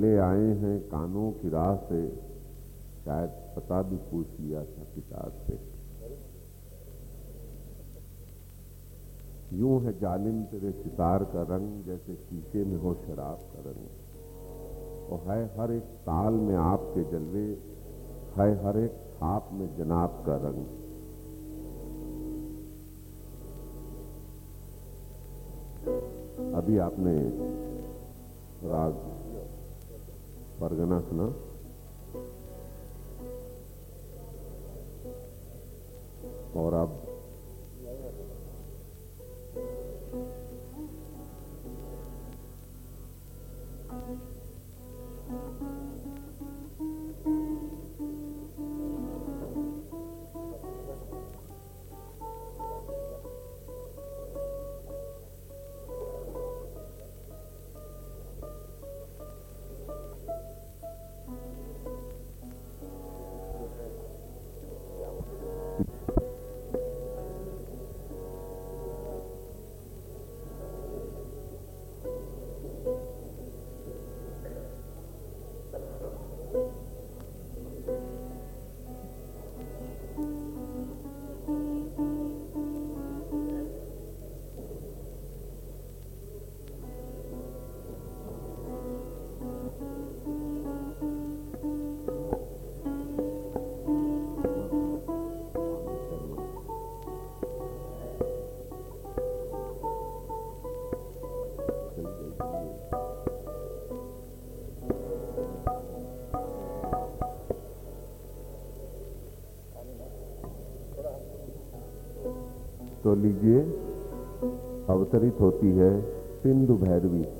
चले आए हैं कानों की राह से, शायद पता भी पूछ लिया था किताब से। यूँ है जालिम तेरे सितार का रंग, जैसे शीशे में हो शराब का रंग। और है हर एक ताल में आपके जलवे, है हर एक थाप में जनाब का रंग। अभी आपने परगना सुना तो लीजिए अवतरित होती है Sindhu Bhairavi.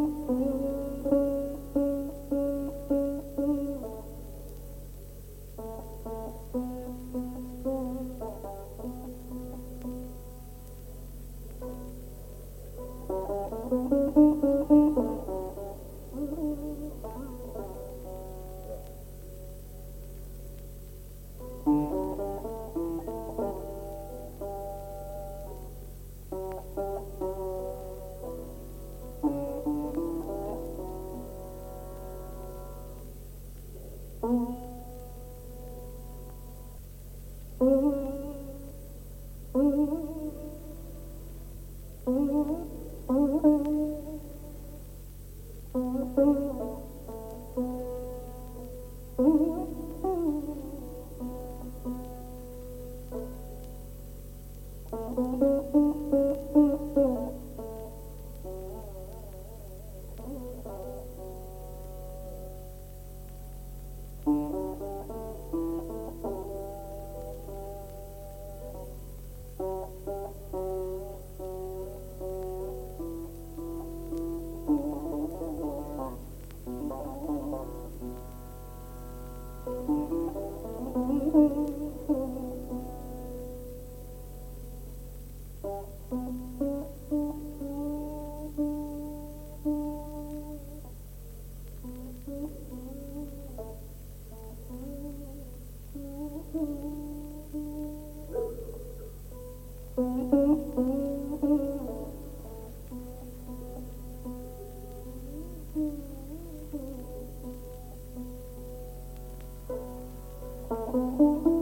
Música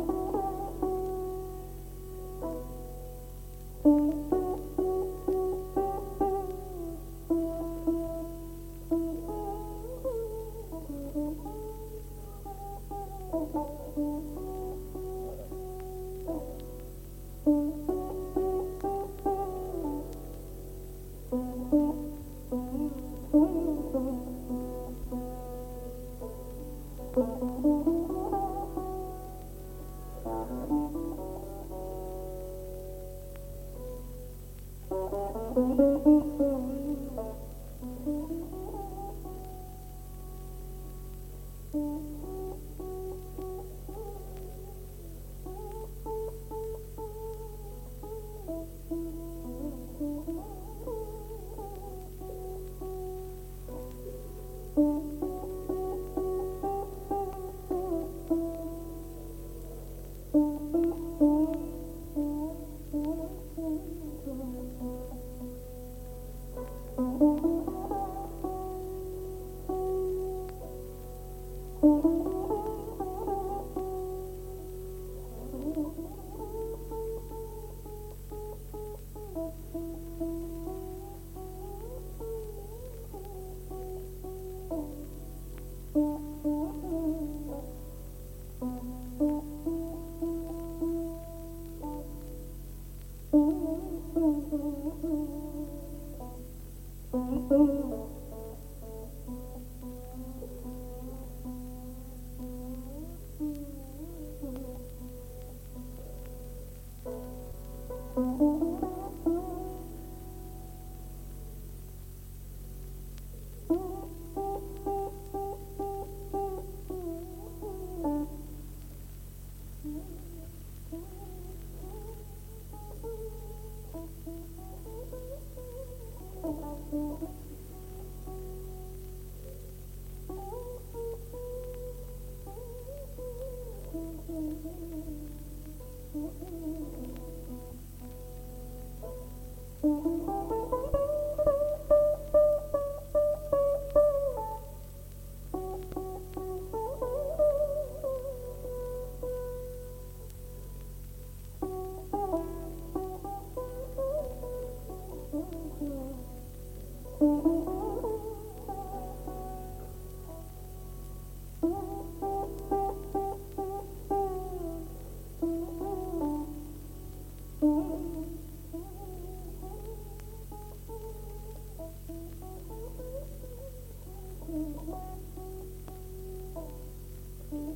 Oh.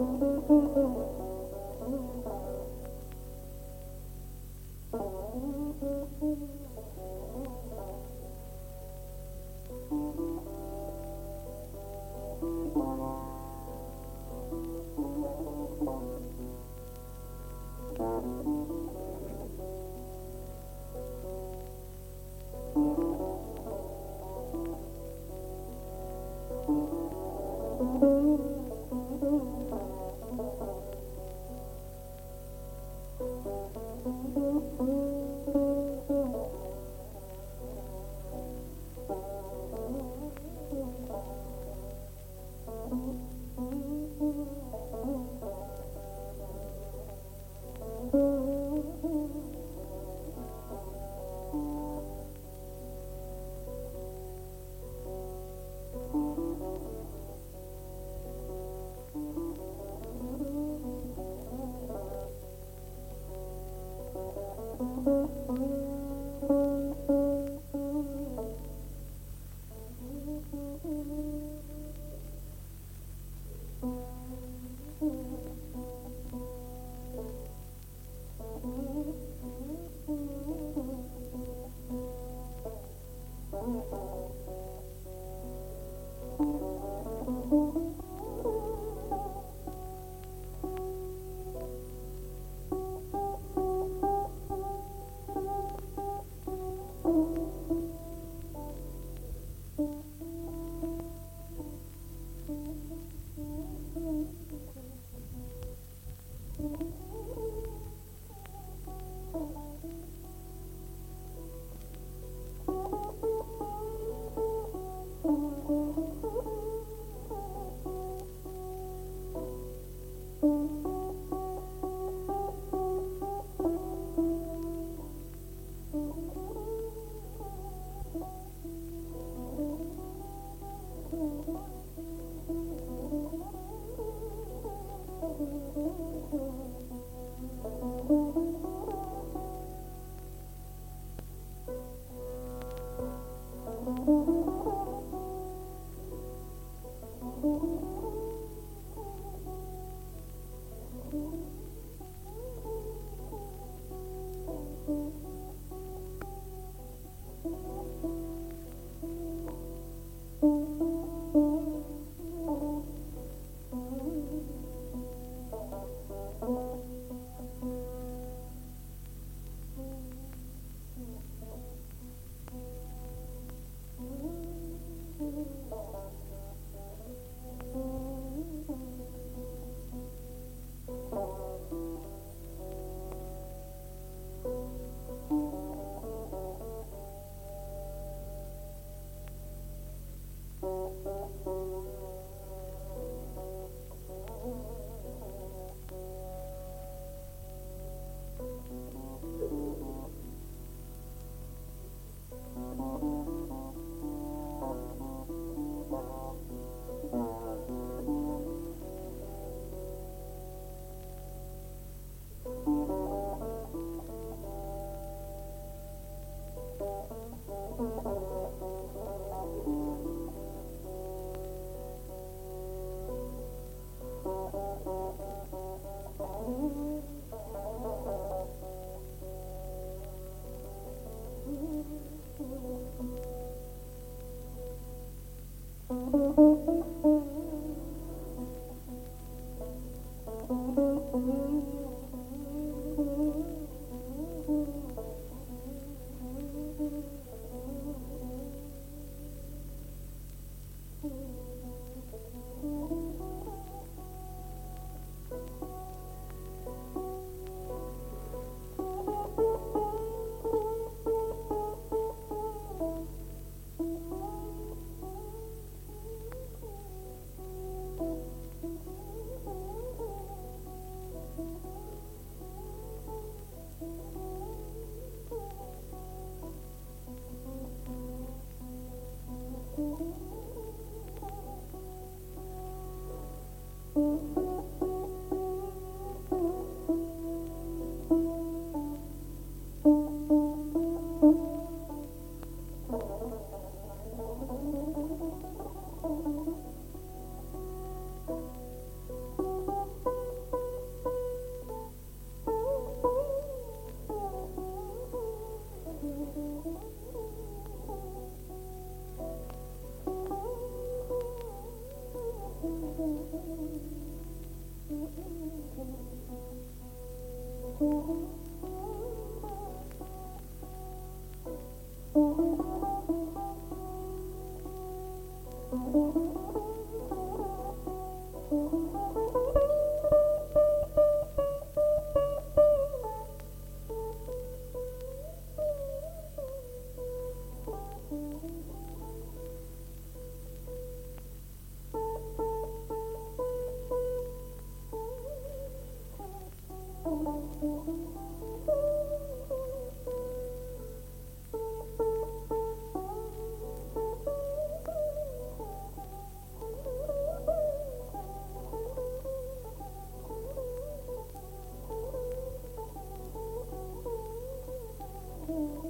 Mm-hmm. Mm-hmm. Mm-hmm. Thank you. Oh. Thank mm -hmm. you.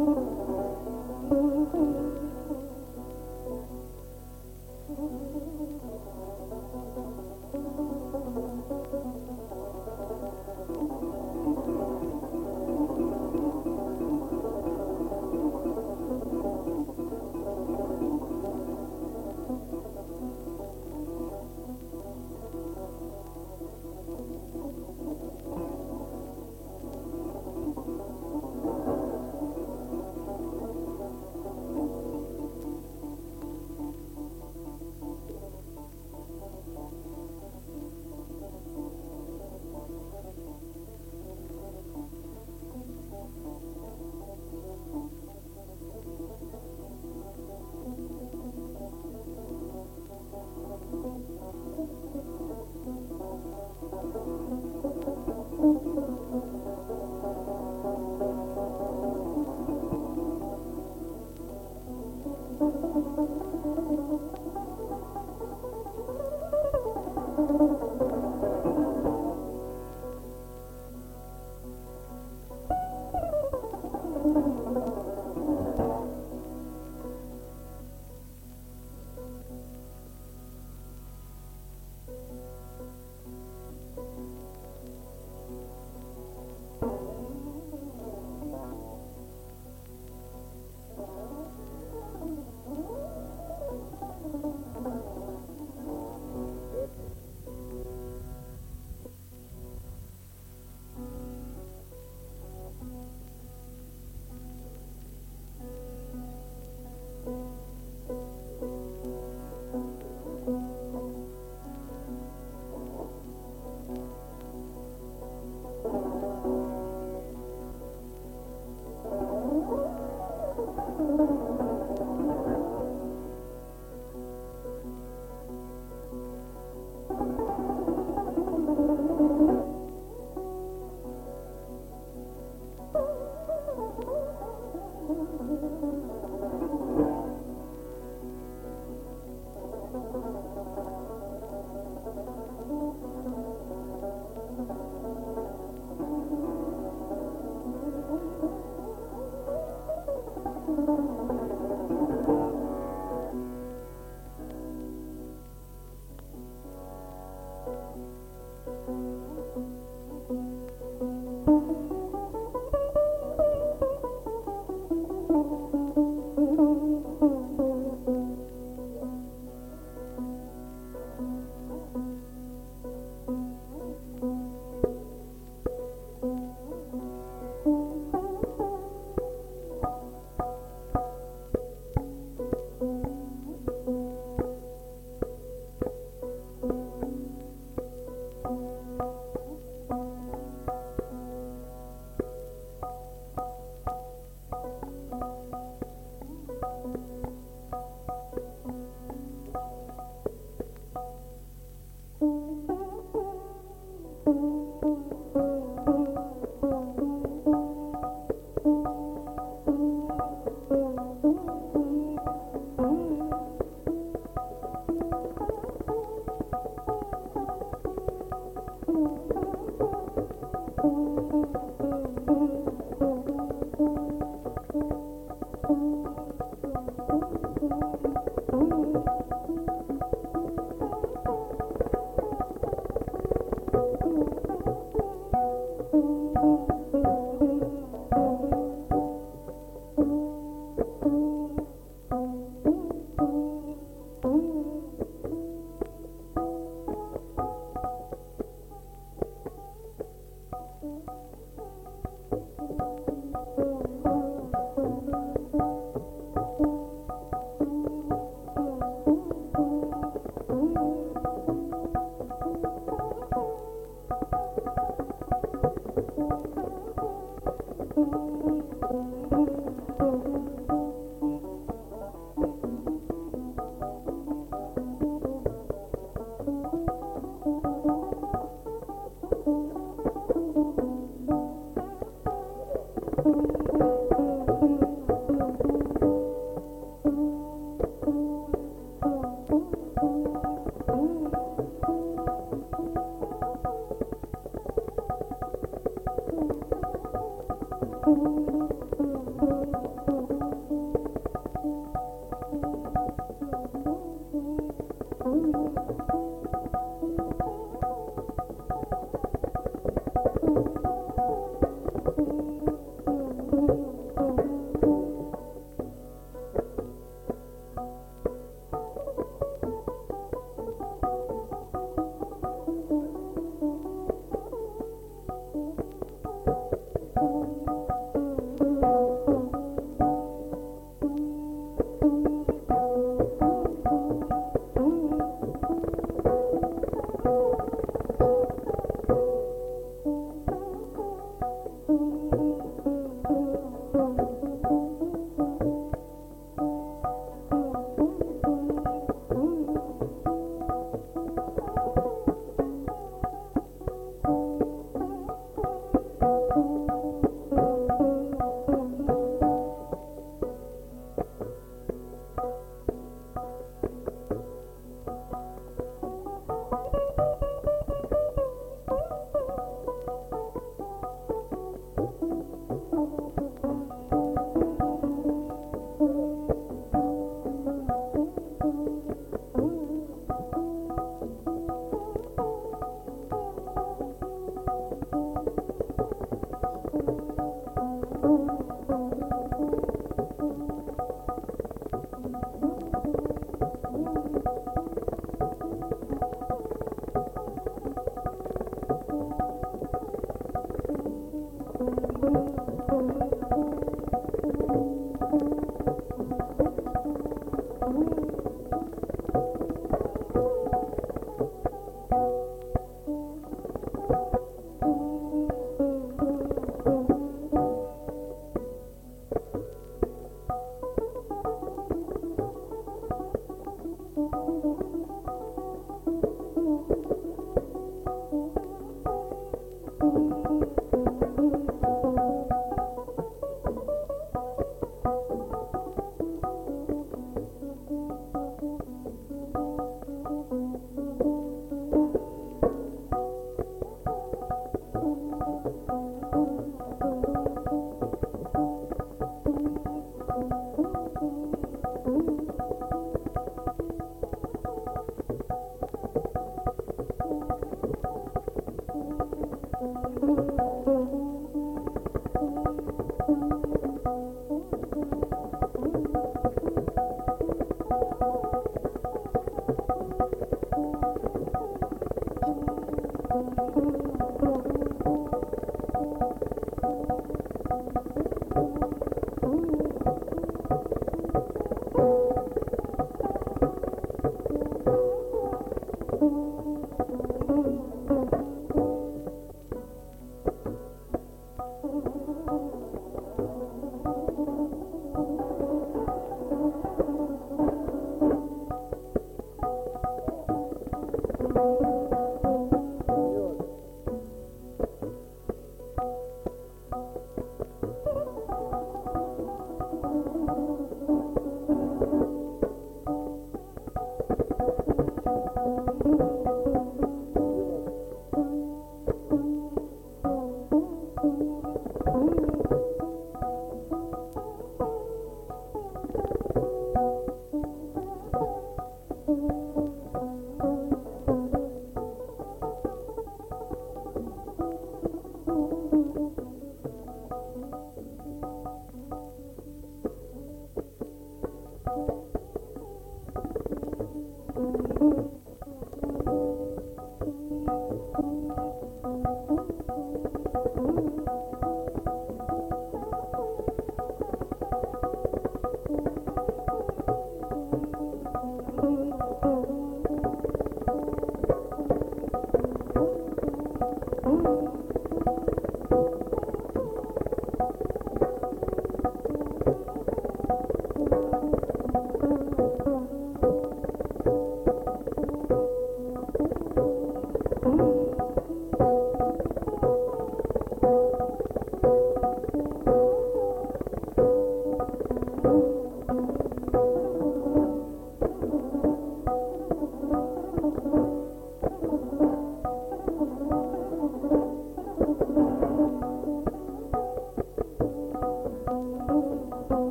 Oh.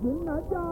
云南家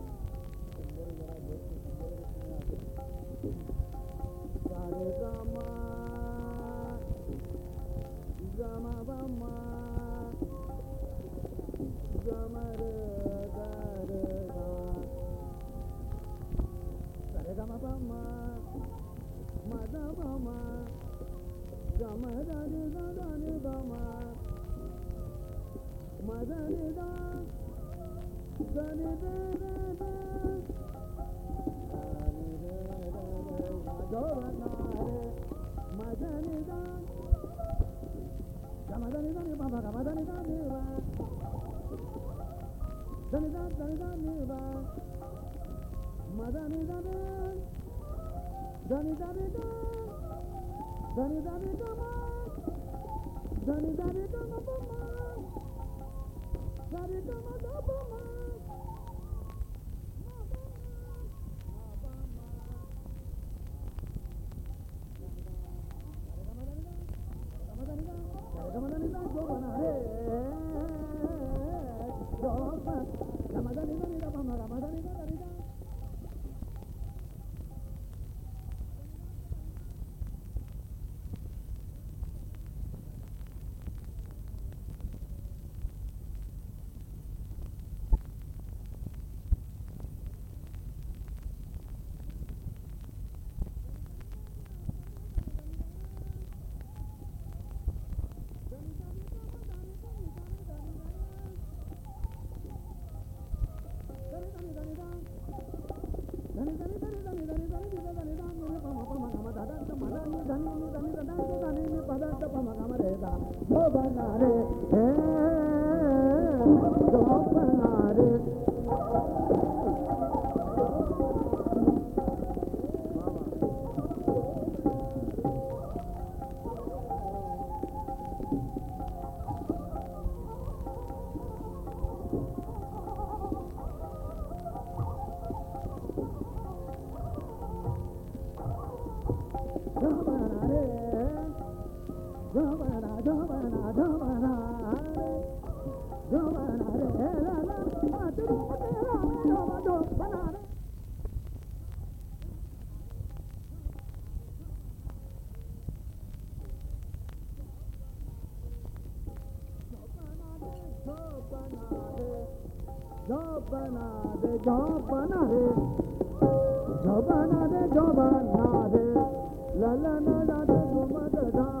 gama ga. Gare gama bama, mada bama, gama da ni da da 맞 아, 알. बना दे जो बना दे ललन धाम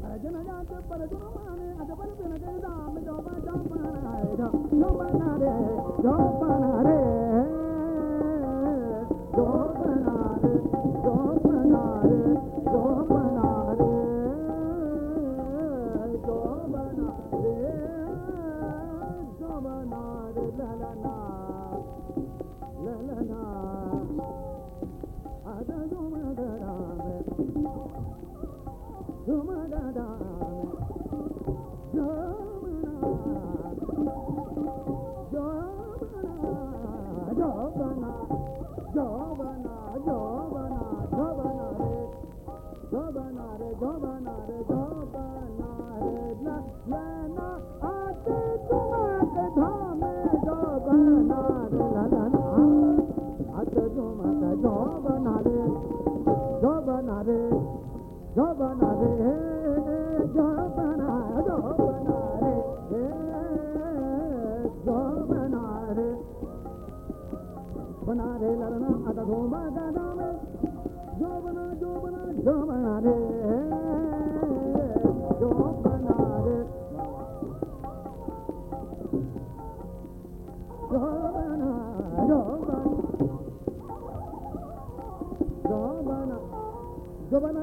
Para yo no ya te para yo no mane. Jagannatha ने ज़ारो बारे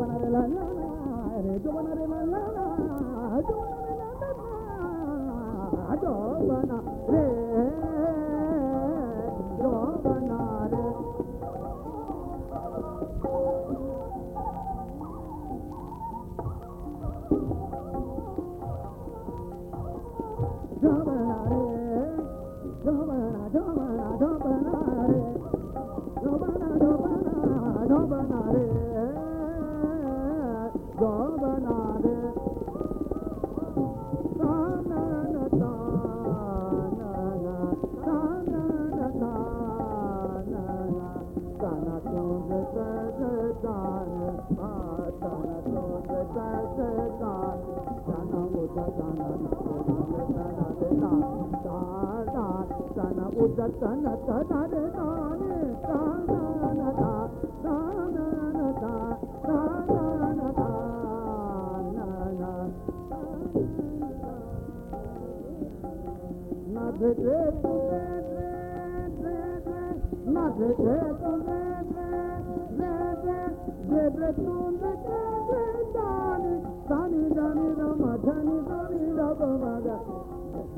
बारे la la, ज़ा 我呢 सनता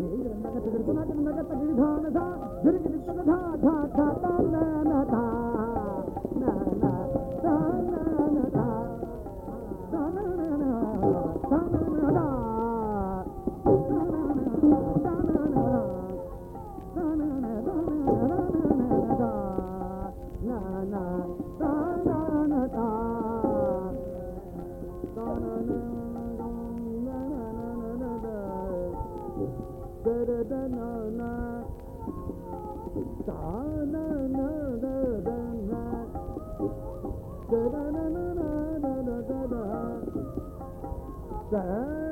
गिरिगिरन्दगतगिरिपुनगतगिरिधानधा गिरिगिरित्वगधा धा धा ता न धा da da da da da da da da da da da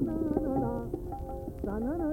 na na na na. Na na